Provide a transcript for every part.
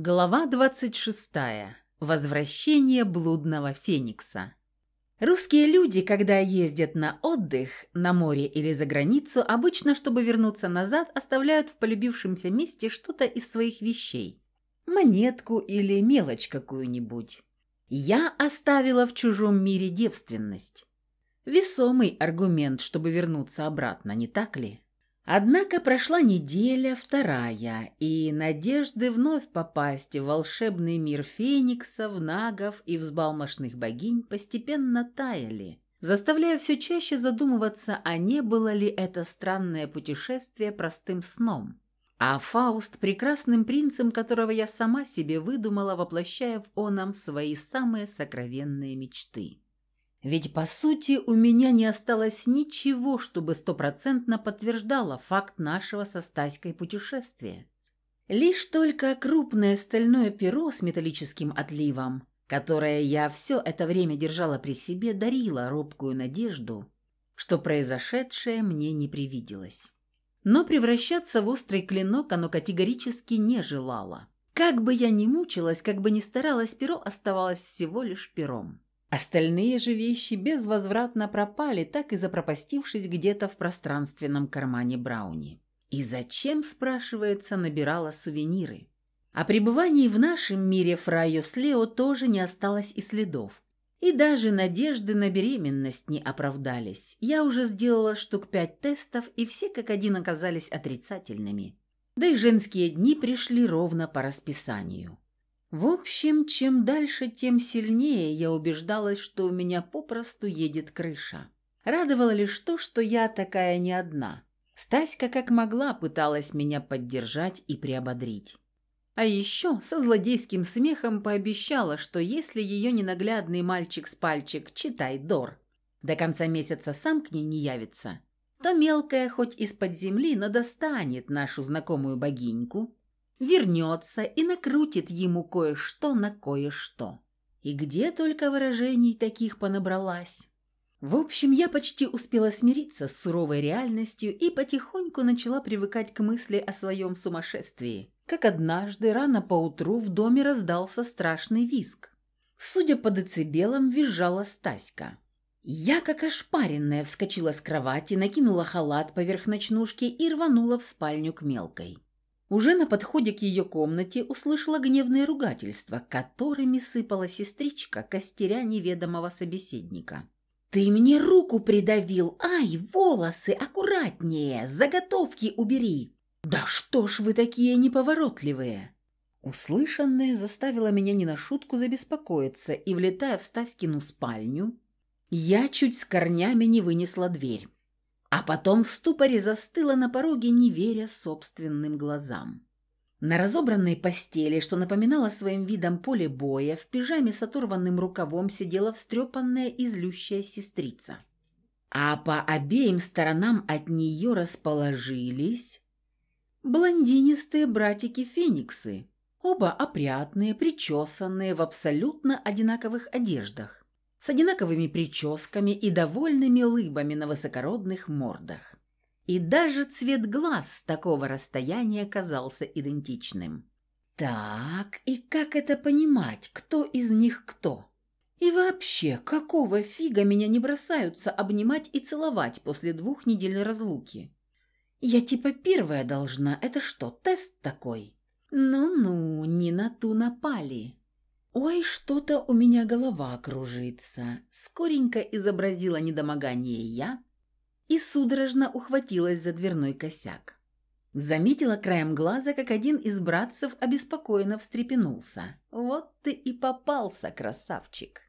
Глава 26. Возвращение блудного феникса. Русские люди, когда ездят на отдых, на море или за границу, обычно, чтобы вернуться назад, оставляют в полюбившемся месте что-то из своих вещей. Монетку или мелочь какую-нибудь. Я оставила в чужом мире девственность. Весомый аргумент, чтобы вернуться обратно, не так ли? Однако прошла неделя, вторая, и надежды вновь попасть в волшебный мир фениксов, нагов и взбалмошных богинь постепенно таяли, заставляя все чаще задумываться, а не было ли это странное путешествие простым сном. А Фауст – прекрасным принцем, которого я сама себе выдумала, воплощая в оном свои самые сокровенные мечты. Ведь, по сути, у меня не осталось ничего, чтобы стопроцентно подтверждало факт нашего со Стаськой путешествия. Лишь только крупное стальное перо с металлическим отливом, которое я все это время держала при себе, дарило робкую надежду, что произошедшее мне не привиделось. Но превращаться в острый клинок оно категорически не желало. Как бы я ни мучилась, как бы ни старалась, перо оставалось всего лишь пером. Остальные же вещи безвозвратно пропали, так и запропастившись где-то в пространственном кармане Брауни. И зачем, спрашивается, набирала сувениры? О пребывании в нашем мире Фрайо с Лео тоже не осталось и следов. И даже надежды на беременность не оправдались. Я уже сделала штук пять тестов, и все как один оказались отрицательными. Да и женские дни пришли ровно по расписанию. В общем, чем дальше, тем сильнее я убеждалась, что у меня попросту едет крыша. Радовало лишь то, что я такая не одна. Стаська как могла пыталась меня поддержать и приободрить. А еще со злодейским смехом пообещала, что если ее ненаглядный мальчик с пальчик, читай Дор, до конца месяца сам к ней не явится, то мелкая хоть из-под земли, но достанет нашу знакомую богиньку, вернется и накрутит ему кое-что на кое-что. И где только выражений таких понабралась. В общем, я почти успела смириться с суровой реальностью и потихоньку начала привыкать к мысли о своем сумасшествии. Как однажды рано поутру в доме раздался страшный визг. Судя по децибелам, визжала Стаська. Я, как ошпаренная, вскочила с кровати, накинула халат поверх ночнушки и рванула в спальню к мелкой. Уже на подходе к ее комнате услышала гневные ругательства, которыми сыпала сестричка, костеря неведомого собеседника. «Ты мне руку придавил! Ай, волосы! Аккуратнее! Заготовки убери!» «Да что ж вы такие неповоротливые!» Услышанное заставило меня не на шутку забеспокоиться, и, влетая в Стаськину спальню, я чуть с корнями не вынесла дверь а потом в ступоре застыла на пороге, не веря собственным глазам. На разобранной постели, что напоминало своим видом поле боя, в пижаме с оторванным рукавом сидела встрепанная и злющая сестрица. А по обеим сторонам от нее расположились блондинистые братики-фениксы, оба опрятные, причесанные в абсолютно одинаковых одеждах с одинаковыми прическами и довольными лыбами на высокородных мордах. И даже цвет глаз с такого расстояния казался идентичным. Так, и как это понимать, кто из них кто? И вообще, какого фига меня не бросаются обнимать и целовать после двух недель разлуки? Я типа первая должна, это что, тест такой? Ну-ну, не на ту напали. «Ой, что-то у меня голова кружится», — скоренько изобразила недомогание я и судорожно ухватилась за дверной косяк. Заметила краем глаза, как один из братцев обеспокоенно встрепенулся. «Вот ты и попался, красавчик!»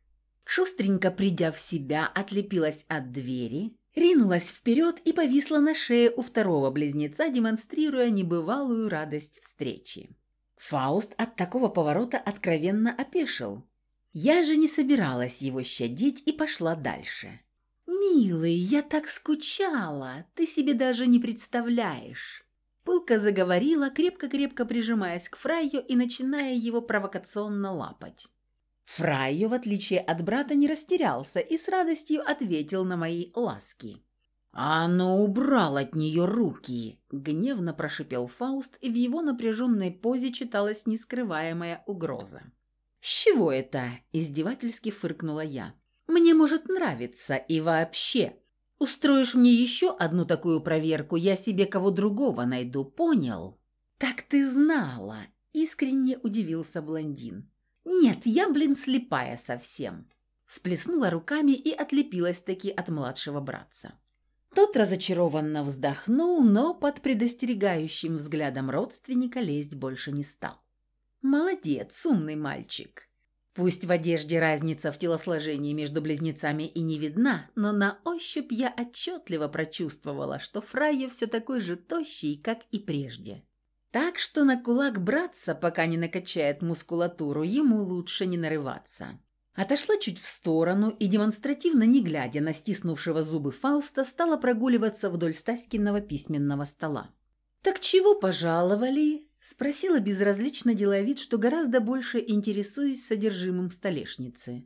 Шустренько придя в себя, отлепилась от двери, ринулась вперед и повисла на шее у второго близнеца, демонстрируя небывалую радость встречи. Фауст от такого поворота откровенно опешил. Я же не собиралась его щадить и пошла дальше. «Милый, я так скучала, ты себе даже не представляешь!» Пылка заговорила, крепко-крепко прижимаясь к Фрайю и начиная его провокационно лапать. Фрайо, в отличие от брата, не растерялся и с радостью ответил на мои ласки. «А ну, убрал от нее руки!» — гневно прошипел Фауст, и в его напряженной позе читалась нескрываемая угроза. «С чего это?» — издевательски фыркнула я. «Мне может нравиться, и вообще. Устроишь мне еще одну такую проверку, я себе кого другого найду, понял?» «Так ты знала!» — искренне удивился блондин. «Нет, я, блин, слепая совсем!» Сплеснула руками и отлепилась таки от младшего братца. Тот разочарованно вздохнул, но под предостерегающим взглядом родственника лезть больше не стал. «Молодец, умный мальчик!» Пусть в одежде разница в телосложении между близнецами и не видна, но на ощупь я отчетливо прочувствовала, что Фрайя все такой же тощий, как и прежде. Так что на кулак браться, пока не накачает мускулатуру, ему лучше не нарываться. Отошла чуть в сторону и, демонстративно не глядя на стиснувшего зубы Фауста, стала прогуливаться вдоль Стаськиного письменного стола. «Так чего пожаловали?» – спросила безразлично, делая вид, что гораздо больше интересуюсь содержимым столешницы.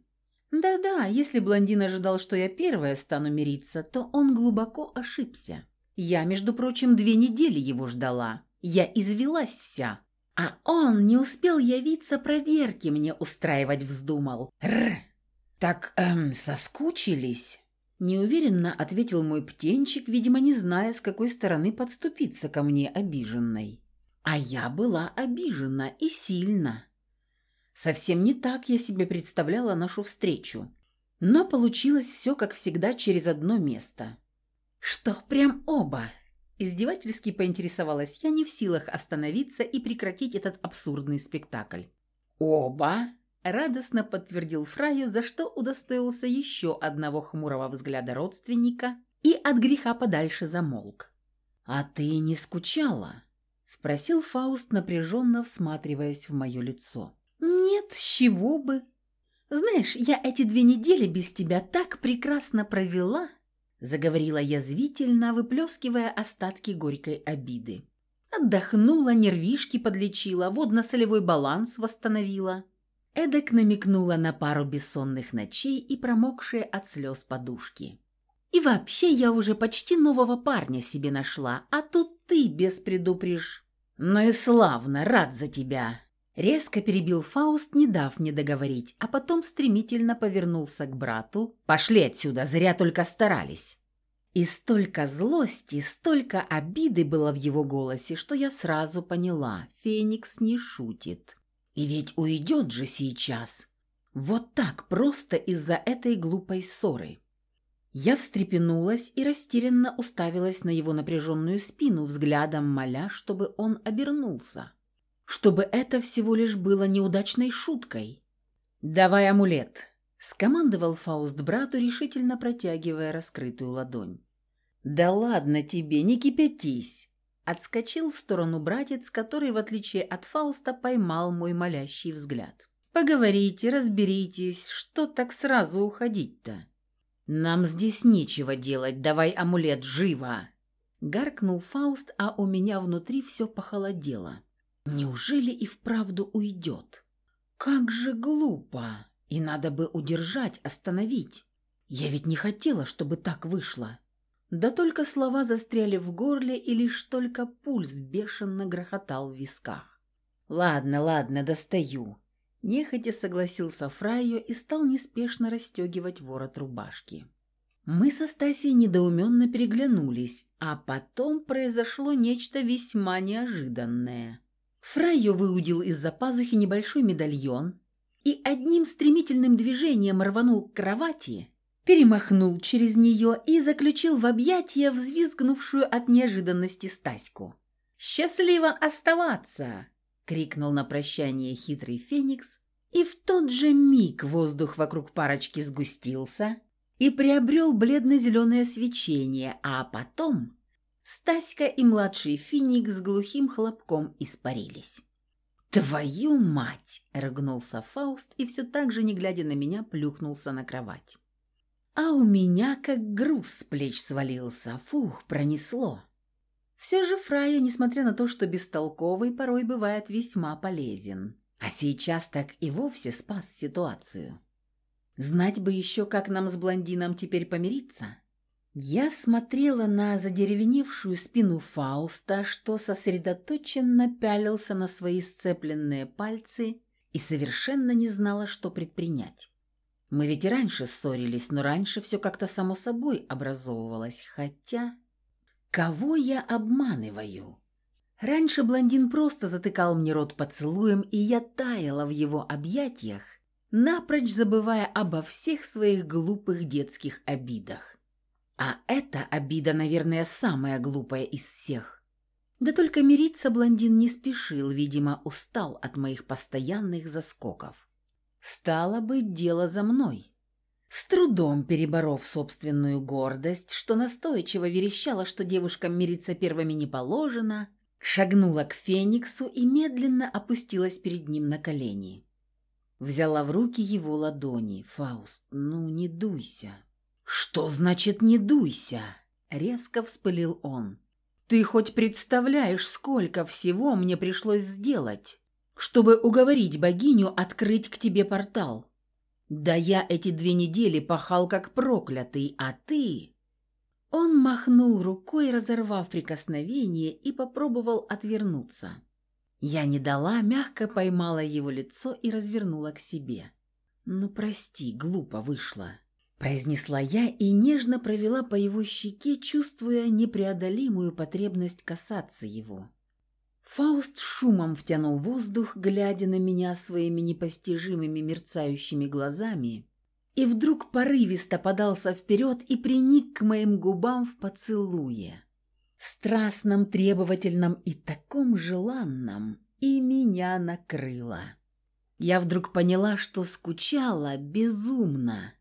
Да-да, если блондин ожидал, что я первая стану мириться, то он глубоко ошибся. Я, между прочим, две недели его ждала. Я извелась вся. А он не успел явиться, проверки мне устраивать вздумал. Р. Так, эм, соскучились? Неуверенно ответил мой птенчик, видимо, не зная, с какой стороны подступиться ко мне обиженной. А я была обижена и сильно. Совсем не так я себе представляла нашу встречу. Но получилось все, как всегда, через одно место. Что, прям оба? Издевательски поинтересовалась я, не в силах остановиться и прекратить этот абсурдный спектакль. «Оба!» – радостно подтвердил Фраю, за что удостоился еще одного хмурого взгляда родственника и от греха подальше замолк. «А ты не скучала?» – спросил Фауст, напряженно всматриваясь в мое лицо. «Нет, с чего бы? Знаешь, я эти две недели без тебя так прекрасно провела!» Заговорила язвительно, выплескивая остатки горькой обиды. Отдохнула, нервишки подлечила, водно-солевой баланс восстановила. Эдак намекнула на пару бессонных ночей и промокшие от слез подушки. И вообще я уже почти нового парня себе нашла, а тут ты без предупрежь. Ну и славно, рад за тебя. Резко перебил Фауст, не дав мне договорить, а потом стремительно повернулся к брату. «Пошли отсюда, зря только старались». И столько злости, столько обиды было в его голосе, что я сразу поняла, Феникс не шутит. И ведь уйдет же сейчас. Вот так, просто из-за этой глупой ссоры. Я встрепенулась и растерянно уставилась на его напряженную спину, взглядом моля, чтобы он обернулся чтобы это всего лишь было неудачной шуткой. «Давай амулет», — скомандовал Фауст брату, решительно протягивая раскрытую ладонь. «Да ладно тебе, не кипятись!» Отскочил в сторону братец, который, в отличие от Фауста, поймал мой молящий взгляд. «Поговорите, разберитесь, что так сразу уходить-то?» «Нам здесь нечего делать, давай амулет, живо!» Гаркнул Фауст, а у меня внутри все похолодело. Неужели и вправду уйдет? Как же глупо! И надо бы удержать, остановить. Я ведь не хотела, чтобы так вышло. Да только слова застряли в горле, и лишь только пульс бешено грохотал в висках. «Ладно, ладно, достаю». Нехотя согласился Фрайо и стал неспешно расстегивать ворот рубашки. Мы со Стасией недоуменно переглянулись, а потом произошло нечто весьма неожиданное. Фрайо выудил из-за пазухи небольшой медальон и одним стремительным движением рванул к кровати, перемахнул через нее и заключил в объятия взвизгнувшую от неожиданности Стаську. «Счастливо оставаться!» — крикнул на прощание хитрый феникс, и в тот же миг воздух вокруг парочки сгустился и приобрел бледно-зеленое свечение, а потом Стаська и младший финик с глухим хлопком испарились. «Твою мать!» – рыгнулся Фауст и все так же, не глядя на меня, плюхнулся на кровать. А у меня как груз с плеч свалился. Фух, пронесло. Все же Фрая, несмотря на то, что бестолковый, порой бывает весьма полезен. А сейчас так и вовсе спас ситуацию. Знать бы еще, как нам с блондином теперь помириться. Я смотрела на задеревеневшую спину Фауста, что сосредоточенно пялился на свои сцепленные пальцы и совершенно не знала, что предпринять. Мы ведь и раньше ссорились, но раньше все как-то само собой образовывалось, хотя... Кого я обманываю? Раньше блондин просто затыкал мне рот поцелуем, и я таяла в его объятиях, напрочь забывая обо всех своих глупых детских обидах. А эта обида, наверное, самая глупая из всех. Да только мириться блондин не спешил, видимо, устал от моих постоянных заскоков. Стало быть, дело за мной. С трудом переборов собственную гордость, что настойчиво верещала, что девушкам мириться первыми не положено, шагнула к Фениксу и медленно опустилась перед ним на колени. Взяла в руки его ладони. «Фауст, ну не дуйся». «Что значит «не дуйся»?» — резко вспылил он. «Ты хоть представляешь, сколько всего мне пришлось сделать, чтобы уговорить богиню открыть к тебе портал? Да я эти две недели пахал как проклятый, а ты...» Он махнул рукой, разорвав прикосновение, и попробовал отвернуться. Я не дала, мягко поймала его лицо и развернула к себе. «Ну, прости, глупо вышло», – произнесла я и нежно провела по его щеке, чувствуя непреодолимую потребность касаться его. Фауст шумом втянул воздух, глядя на меня своими непостижимыми мерцающими глазами, и вдруг порывисто подался вперед и приник к моим губам в поцелуе. Страстном, требовательном и таком желанном, и меня накрыло. Я вдруг поняла, что скучала безумно,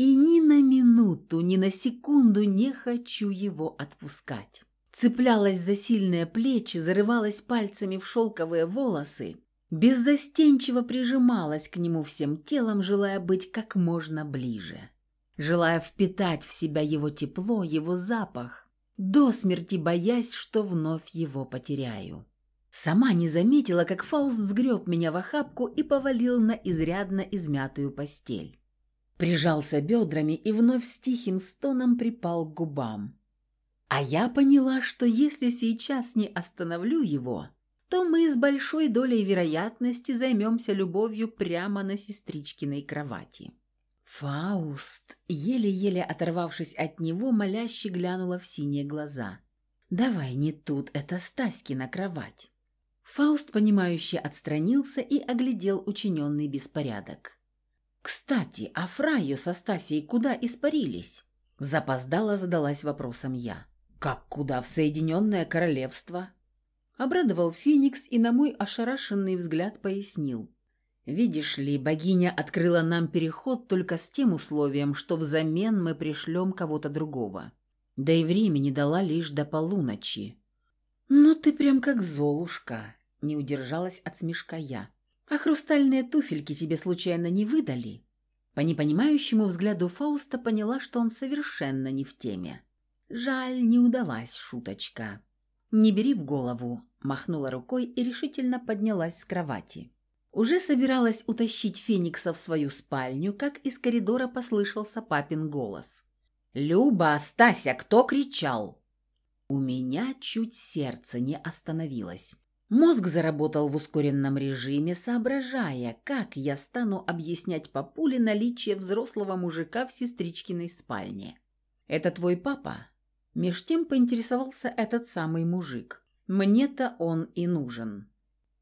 и ни на минуту, ни на секунду не хочу его отпускать. Цеплялась за сильные плечи, зарывалась пальцами в шелковые волосы беззастенчиво прижималась к нему всем телом, желая быть как можно ближе, желая впитать в себя его тепло, его запах, до смерти боясь, что вновь его потеряю. Сама не заметила, как Фауст сгреб меня в охапку и повалил на изрядно измятую постель. Прижался бедрами и вновь с тихим стоном припал к губам. А я поняла, что если сейчас не остановлю его, то мы с большой долей вероятности займемся любовью прямо на сестричкиной кровати. Фауст, еле-еле оторвавшись от него, моляще глянула в синие глаза. «Давай не тут, это Стаськина кровать». Фауст, понимающе отстранился и оглядел учиненный беспорядок. «Кстати, а Фрайо со Стасией куда испарились?» Запоздала задалась вопросом я. «Как куда? В Соединенное Королевство?» Обрадовал Феникс и на мой ошарашенный взгляд пояснил. «Видишь ли, богиня открыла нам переход только с тем условием, что взамен мы пришлем кого-то другого. Да и времени дала лишь до полуночи». «Ну ты прям как Золушка», — не удержалась от смешка я. «А хрустальные туфельки тебе случайно не выдали?» По непонимающему взгляду Фауста поняла, что он совершенно не в теме. Жаль, не удалась шуточка. «Не бери в голову», – махнула рукой и решительно поднялась с кровати. Уже собиралась утащить Феникса в свою спальню, как из коридора послышался папин голос. «Люба, Стася, кто кричал?» У меня чуть сердце не остановилось. Мозг заработал в ускоренном режиме, соображая, как я стану объяснять папуле наличие взрослого мужика в сестричкиной спальне. «Это твой папа?» Меж тем поинтересовался этот самый мужик. Мне-то он и нужен.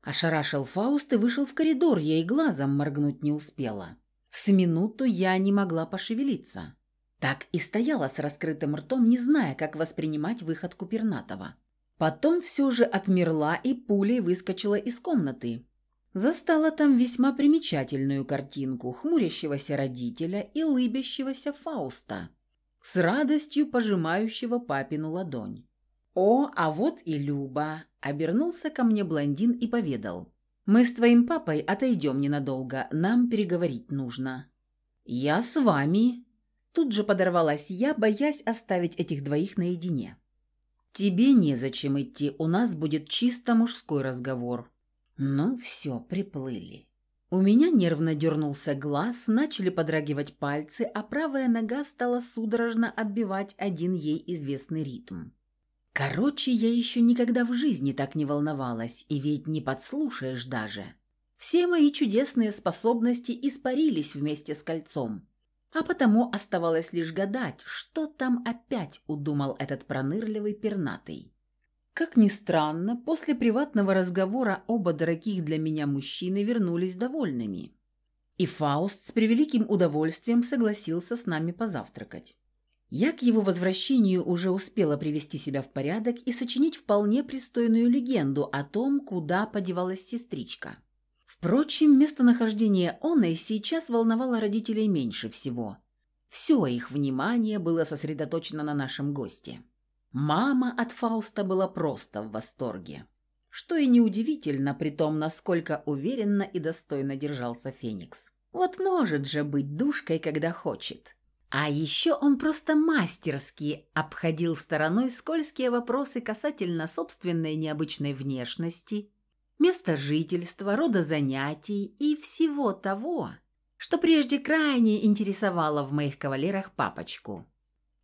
Ошарашил Фауст и вышел в коридор, и глазом моргнуть не успела. С минуту я не могла пошевелиться. Так и стояла с раскрытым ртом, не зная, как воспринимать выход Купернатова. Потом все же отмерла и пулей выскочила из комнаты. Застала там весьма примечательную картинку хмурящегося родителя и лыбящегося Фауста с радостью пожимающего папину ладонь. «О, а вот и Люба!» – обернулся ко мне блондин и поведал. «Мы с твоим папой отойдем ненадолго, нам переговорить нужно». «Я с вами!» Тут же подорвалась я, боясь оставить этих двоих наедине. «Тебе незачем идти, у нас будет чисто мужской разговор». Ну все, приплыли. У меня нервно дернулся глаз, начали подрагивать пальцы, а правая нога стала судорожно отбивать один ей известный ритм. Короче, я еще никогда в жизни так не волновалась, и ведь не подслушаешь даже. Все мои чудесные способности испарились вместе с кольцом. А потому оставалось лишь гадать, что там опять удумал этот пронырливый пернатый. Как ни странно, после приватного разговора оба дорогих для меня мужчины вернулись довольными. И Фауст с превеликим удовольствием согласился с нами позавтракать. Я к его возвращению уже успела привести себя в порядок и сочинить вполне пристойную легенду о том, куда подевалась сестричка. Впрочем, местонахождение Оной сейчас волновало родителей меньше всего. Все их внимание было сосредоточено на нашем госте. Мама от Фауста была просто в восторге. Что и неудивительно, при том, насколько уверенно и достойно держался Феникс. Вот может же быть душкой, когда хочет. А еще он просто мастерски обходил стороной скользкие вопросы касательно собственной необычной внешности, места жительства, рода занятий и всего того, что прежде крайне интересовало в моих кавалерах папочку.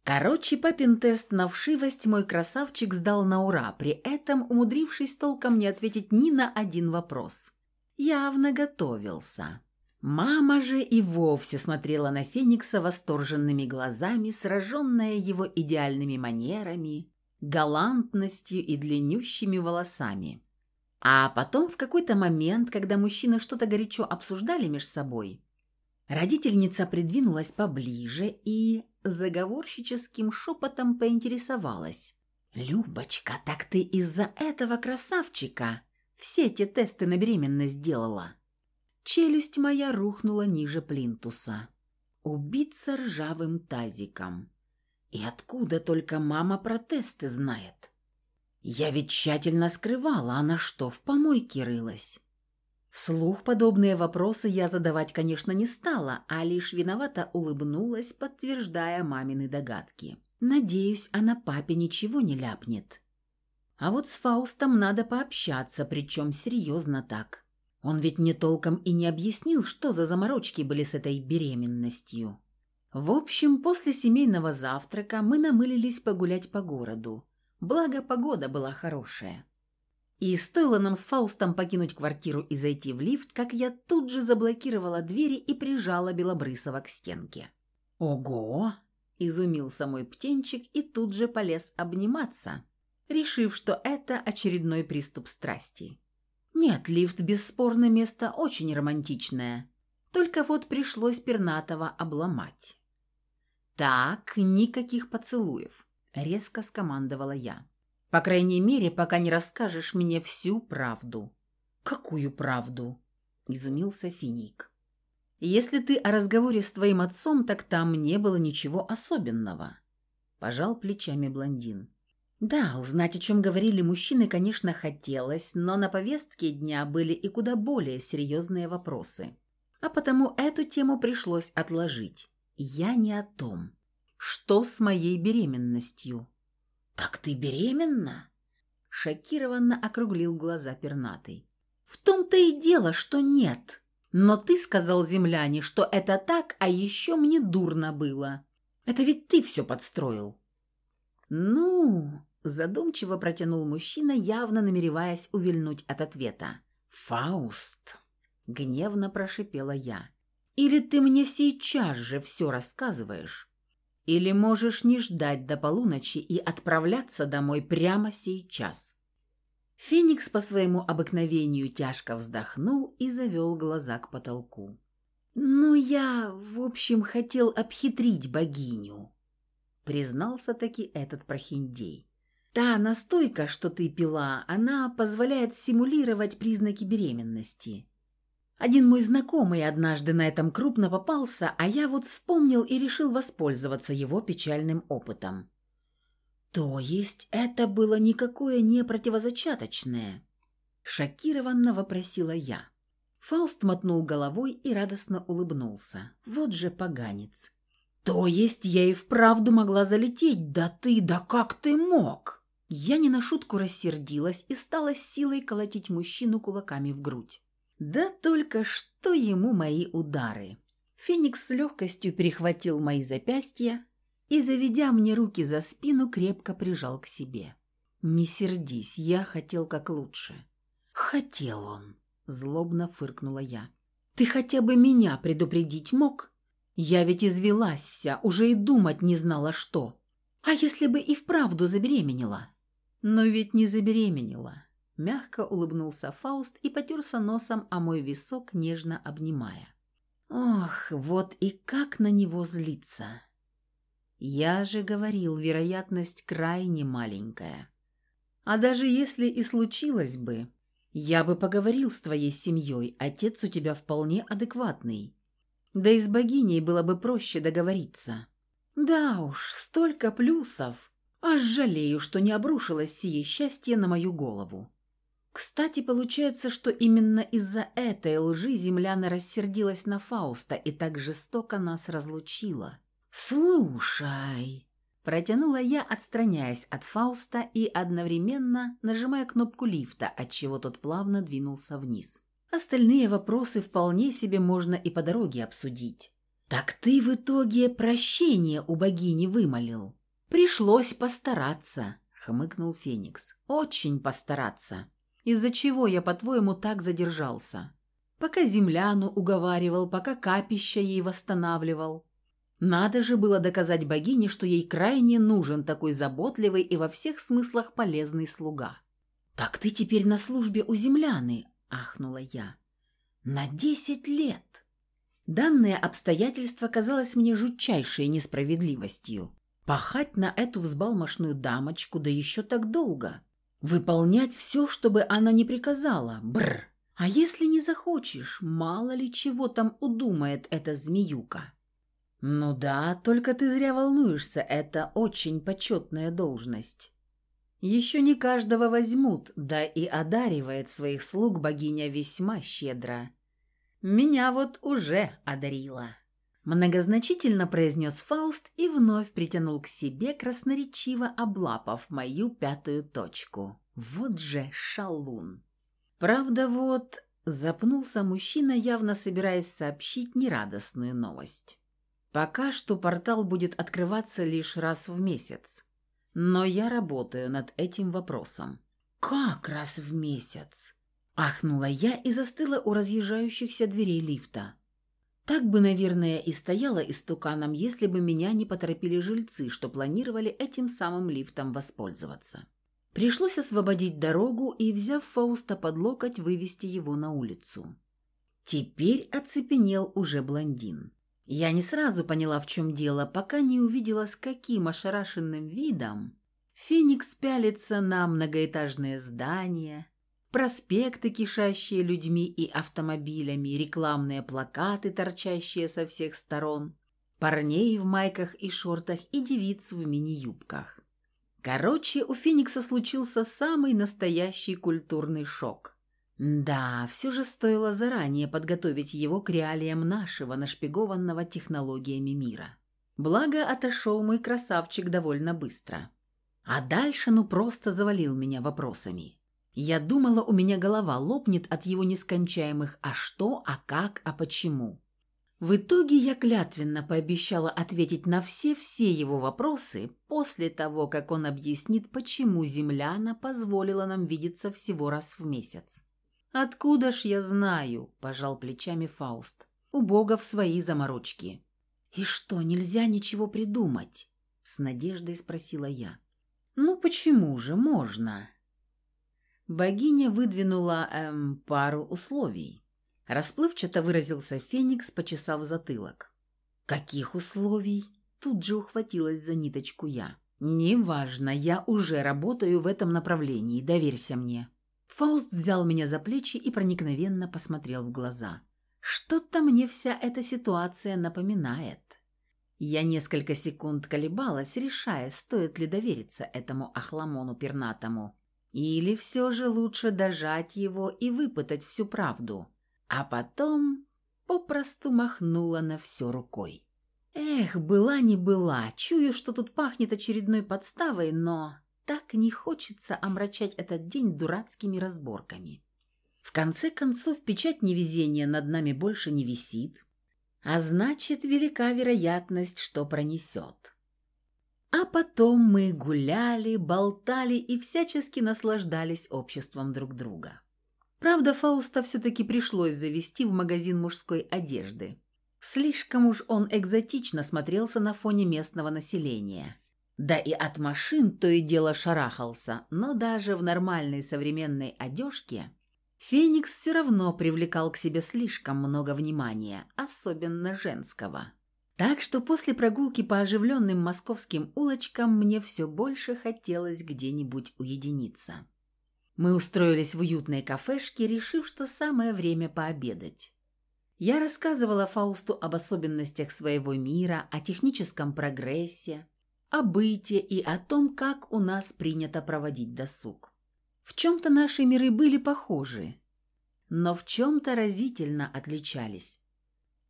Короче, папин тест на вшивость мой красавчик сдал на ура, при этом умудрившись толком не ответить ни на один вопрос. Явно готовился. Мама же и вовсе смотрела на Феникса восторженными глазами, сраженная его идеальными манерами, галантностью и длиннющими волосами. А потом в какой-то момент, когда мужчины что-то горячо обсуждали между собой, родительница придвинулась поближе и заговорщическим шепотом поинтересовалась. «Любочка, так ты из-за этого красавчика все те тесты на беременность делала?» Челюсть моя рухнула ниже плинтуса. Убиться ржавым тазиком. И откуда только мама про тесты знает? Я ведь тщательно скрывала, она что, в помойке рылась? Вслух подобные вопросы я задавать, конечно, не стала, а лишь виновато улыбнулась, подтверждая мамины догадки. Надеюсь, она папе ничего не ляпнет. А вот с Фаустом надо пообщаться, причем серьезно так. Он ведь мне толком и не объяснил, что за заморочки были с этой беременностью. В общем, после семейного завтрака мы намылились погулять по городу. Благо, погода была хорошая. И стоило нам с Фаустом покинуть квартиру и зайти в лифт, как я тут же заблокировала двери и прижала Белобрысова к стенке. «Ого!» – изумился мой птенчик и тут же полез обниматься, решив, что это очередной приступ страсти. Нет, лифт бесспорно место очень романтичное. Только вот пришлось пернатого обломать. «Так, никаких поцелуев», — резко скомандовала я. «По крайней мере, пока не расскажешь мне всю правду». «Какую правду?» — изумился Финик. «Если ты о разговоре с твоим отцом, так там не было ничего особенного», — пожал плечами блондин. Да, узнать, о чем говорили мужчины, конечно, хотелось, но на повестке дня были и куда более серьезные вопросы. А потому эту тему пришлось отложить. Я не о том. Что с моей беременностью? «Так ты беременна?» Шокированно округлил глаза пернатый. «В том-то и дело, что нет. Но ты сказал земляне, что это так, а еще мне дурно было. Это ведь ты все подстроил». «Ну...» Задумчиво протянул мужчина, явно намереваясь увильнуть от ответа. «Фауст!» — гневно прошипела я. «Или ты мне сейчас же все рассказываешь, или можешь не ждать до полуночи и отправляться домой прямо сейчас». Феникс по своему обыкновению тяжко вздохнул и завел глаза к потолку. «Ну, я, в общем, хотел обхитрить богиню», — признался таки этот прохиндей. Та настойка, что ты пила, она позволяет симулировать признаки беременности. Один мой знакомый однажды на этом крупно попался, а я вот вспомнил и решил воспользоваться его печальным опытом. То есть это было никакое не противозачаточное? Шокированно вопросила я. Фауст мотнул головой и радостно улыбнулся. Вот же поганец. То есть я и вправду могла залететь? Да ты, да как ты мог? Я не на шутку рассердилась и стала силой колотить мужчину кулаками в грудь. Да только что ему мои удары. Феникс с легкостью перехватил мои запястья и, заведя мне руки за спину, крепко прижал к себе. «Не сердись, я хотел как лучше». «Хотел он», — злобно фыркнула я. «Ты хотя бы меня предупредить мог? Я ведь извелась вся, уже и думать не знала, что. А если бы и вправду забеременела?» «Но ведь не забеременела», — мягко улыбнулся Фауст и потерся носом о мой висок, нежно обнимая. «Ох, вот и как на него злиться!» «Я же говорил, вероятность крайне маленькая. А даже если и случилось бы, я бы поговорил с твоей семьей, отец у тебя вполне адекватный. Да и с богиней было бы проще договориться. Да уж, столько плюсов. Аж жалею, что не обрушилось сие счастье на мою голову. Кстати, получается, что именно из-за этой лжи земляна рассердилась на Фауста и так жестоко нас разлучила. «Слушай!» Протянула я, отстраняясь от Фауста и одновременно нажимая кнопку лифта, отчего тот плавно двинулся вниз. Остальные вопросы вполне себе можно и по дороге обсудить. «Так ты в итоге прощение у богини вымолил?» «Пришлось постараться», — хмыкнул Феникс. «Очень постараться. Из-за чего я, по-твоему, так задержался? Пока земляну уговаривал, пока капища ей восстанавливал. Надо же было доказать богине, что ей крайне нужен такой заботливый и во всех смыслах полезный слуга. «Так ты теперь на службе у земляны», – ахнула я. «На десять лет!» Данное обстоятельство казалось мне жутчайшей несправедливостью. Пахать на эту взбалмошную дамочку, да еще так долго. Выполнять все, чтобы она не приказала. Бр. А если не захочешь, мало ли чего там удумает эта змеюка. «Ну да, только ты зря волнуешься, это очень почетная должность. Еще не каждого возьмут, да и одаривает своих слуг богиня весьма щедро. Меня вот уже одарила». Многозначительно произнес Фауст и вновь притянул к себе, красноречиво облапав мою пятую точку. Вот же шалун. Правда, вот запнулся мужчина, явно собираясь сообщить нерадостную новость. Пока что портал будет открываться лишь раз в месяц. Но я работаю над этим вопросом. «Как раз в месяц?» Ахнула я и застыла у разъезжающихся дверей лифта. Так бы, наверное, и стояла истуканом, если бы меня не поторопили жильцы, что планировали этим самым лифтом воспользоваться. Пришлось освободить дорогу и, взяв Фауста под локоть, вывести его на улицу. Теперь оцепенел уже блондин. Я не сразу поняла, в чем дело, пока не увидела, с каким ошарашенным видом Феникс пялится на многоэтажные здания, проспекты, кишащие людьми и автомобилями, рекламные плакаты, торчащие со всех сторон, парней в майках и шортах и девиц в мини-юбках. Короче, у Феникса случился самый настоящий культурный шок. Да, все же стоило заранее подготовить его к реалиям нашего, нашпигованного технологиями мира. Благо, отошел мой красавчик довольно быстро. А дальше ну просто завалил меня вопросами. Я думала, у меня голова лопнет от его нескончаемых «а что?», «а как?», «а почему?». В итоге я клятвенно пообещала ответить на все-все его вопросы после того, как он объяснит, почему земляна позволила нам видеться всего раз в месяц. «Откуда ж я знаю?» – пожал плечами Фауст. «У богов свои заморочки». «И что, нельзя ничего придумать?» – с надеждой спросила я. «Ну почему же можно?» Богиня выдвинула эм, пару условий. Расплывчато выразился Феникс, почесав затылок. «Каких условий?» Тут же ухватилась за ниточку я. «Неважно, я уже работаю в этом направлении, доверься мне». Фауст взял меня за плечи и проникновенно посмотрел в глаза. «Что-то мне вся эта ситуация напоминает». Я несколько секунд колебалась, решая, стоит ли довериться этому охламону пернатому. Или все же лучше дожать его и выпытать всю правду. А потом попросту махнула на все рукой. Эх, была не была, чую, что тут пахнет очередной подставой, но так не хочется омрачать этот день дурацкими разборками. В конце концов, печать невезения над нами больше не висит, а значит, велика вероятность, что пронесет. А потом мы гуляли, болтали и всячески наслаждались обществом друг друга. Правда, Фауста все-таки пришлось завести в магазин мужской одежды. Слишком уж он экзотично смотрелся на фоне местного населения. Да и от машин то и дело шарахался, но даже в нормальной современной одежке Феникс все равно привлекал к себе слишком много внимания, особенно женского. Так что после прогулки по оживленным московским улочкам мне все больше хотелось где-нибудь уединиться. Мы устроились в уютной кафешке, решив, что самое время пообедать. Я рассказывала Фаусту об особенностях своего мира, о техническом прогрессе, о быте и о том, как у нас принято проводить досуг. В чем-то наши миры были похожи, но в чем-то разительно отличались.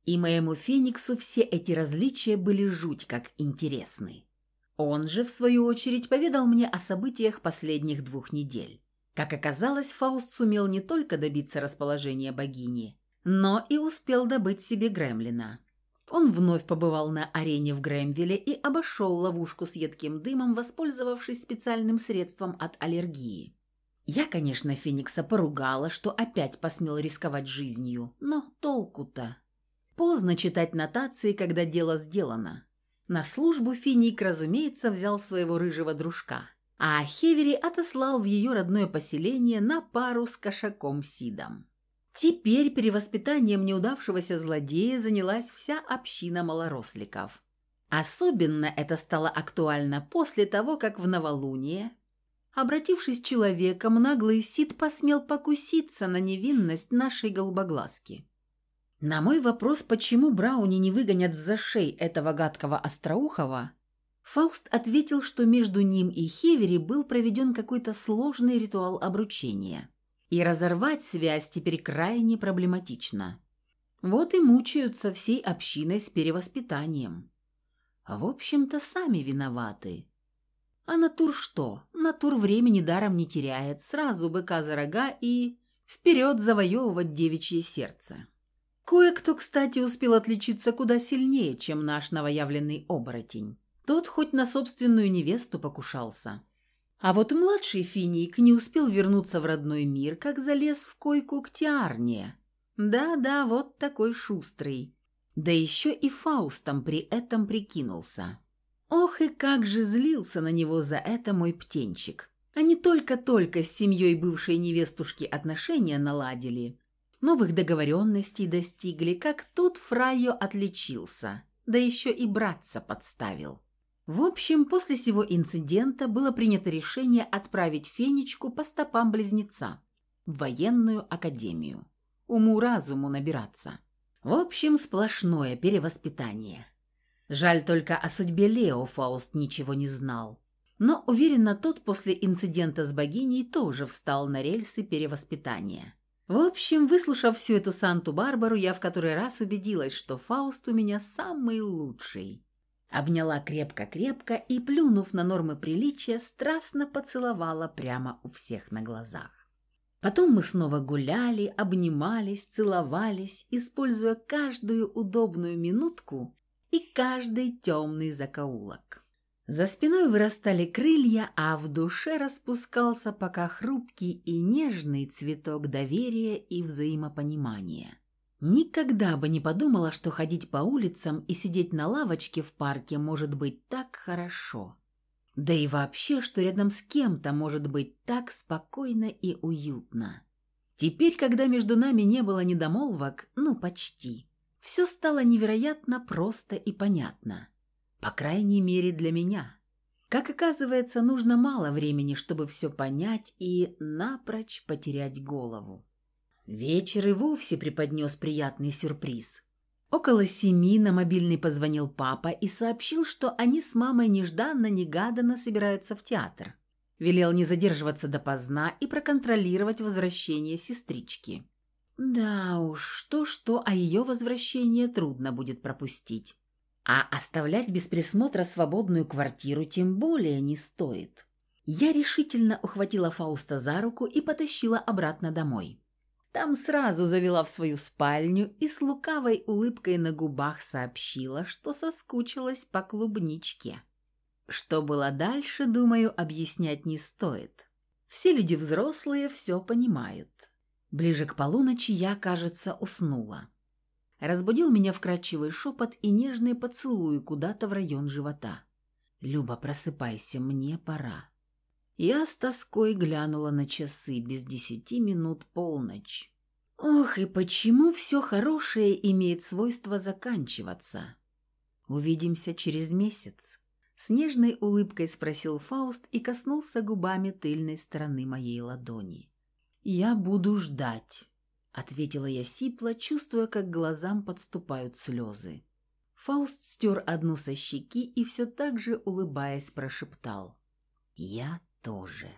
И моему Фениксу все эти различия были жуть как интересны. Он же, в свою очередь, поведал мне о событиях последних двух недель. Как оказалось, Фауст сумел не только добиться расположения богини, но и успел добыть себе гремлина. Он вновь побывал на арене в Грэмвилле и обошел ловушку с едким дымом, воспользовавшись специальным средством от аллергии. Я, конечно, Феникса поругала, что опять посмел рисковать жизнью, но толку-то. Поздно читать нотации, когда дело сделано. На службу Финик, разумеется, взял своего рыжего дружка – а Хевери отослал в ее родное поселение на пару с кошаком Сидом. Теперь перевоспитанием неудавшегося злодея занялась вся община малоросликов. Особенно это стало актуально после того, как в новолуние, обратившись человеком, наглый Сид посмел покуситься на невинность нашей голубоглазки. На мой вопрос, почему Брауни не выгонят в зашей этого гадкого остроухова, Фауст ответил, что между ним и Хевери был проведен какой-то сложный ритуал обручения, и разорвать связь теперь крайне проблематично. Вот и мучаются всей общиной с перевоспитанием. В общем-то, сами виноваты. А натур что? Натур времени даром не теряет, сразу быка за рога и вперед завоевывать девичье сердце. Кое-кто, кстати, успел отличиться куда сильнее, чем наш новоявленный оборотень. Тот хоть на собственную невесту покушался. А вот младший финик не успел вернуться в родной мир, как залез в койку к Тиарне. Да-да, вот такой шустрый. Да еще и Фаустом при этом прикинулся. Ох и как же злился на него за это мой птенчик. Они только-только с семьей бывшей невестушки отношения наладили, новых договоренностей достигли, как тут Фрайо отличился, да еще и братца подставил. В общем, после всего инцидента было принято решение отправить Фенечку по стопам близнеца в военную академию. Уму-разуму набираться. В общем, сплошное перевоспитание. Жаль только о судьбе Лео Фауст ничего не знал. Но, уверенно, тот после инцидента с богиней тоже встал на рельсы перевоспитания. В общем, выслушав всю эту Санту-Барбару, я в который раз убедилась, что Фауст у меня самый лучший. Обняла крепко-крепко и, плюнув на нормы приличия, страстно поцеловала прямо у всех на глазах. Потом мы снова гуляли, обнимались, целовались, используя каждую удобную минутку и каждый темный закоулок. За спиной вырастали крылья, а в душе распускался пока хрупкий и нежный цветок доверия и взаимопонимания. Никогда бы не подумала, что ходить по улицам и сидеть на лавочке в парке может быть так хорошо. Да и вообще, что рядом с кем-то может быть так спокойно и уютно. Теперь, когда между нами не было недомолвок, ну почти, все стало невероятно просто и понятно. По крайней мере для меня. Как оказывается, нужно мало времени, чтобы все понять и напрочь потерять голову. Вечер и вовсе преподнес приятный сюрприз. Около семи на мобильный позвонил папа и сообщил, что они с мамой нежданно-негаданно собираются в театр. Велел не задерживаться допоздна и проконтролировать возвращение сестрички. Да уж, что-что, а ее возвращение трудно будет пропустить. А оставлять без присмотра свободную квартиру тем более не стоит. Я решительно ухватила Фауста за руку и потащила обратно домой. Там сразу завела в свою спальню и с лукавой улыбкой на губах сообщила, что соскучилась по клубничке. Что было дальше, думаю, объяснять не стоит. Все люди взрослые все понимают. Ближе к полуночи я, кажется, уснула. Разбудил меня вкрадчивый шепот и нежные поцелуи куда-то в район живота. «Люба, просыпайся, мне пора». Я с тоской глянула на часы без десяти минут полночь. Ох, и почему все хорошее имеет свойство заканчиваться? Увидимся через месяц. С нежной улыбкой спросил Фауст и коснулся губами тыльной стороны моей ладони. «Я буду ждать», — ответила я сипло, чувствуя, как глазам подступают слезы. Фауст стер одну со щеки и все так же, улыбаясь, прошептал. «Я тоже».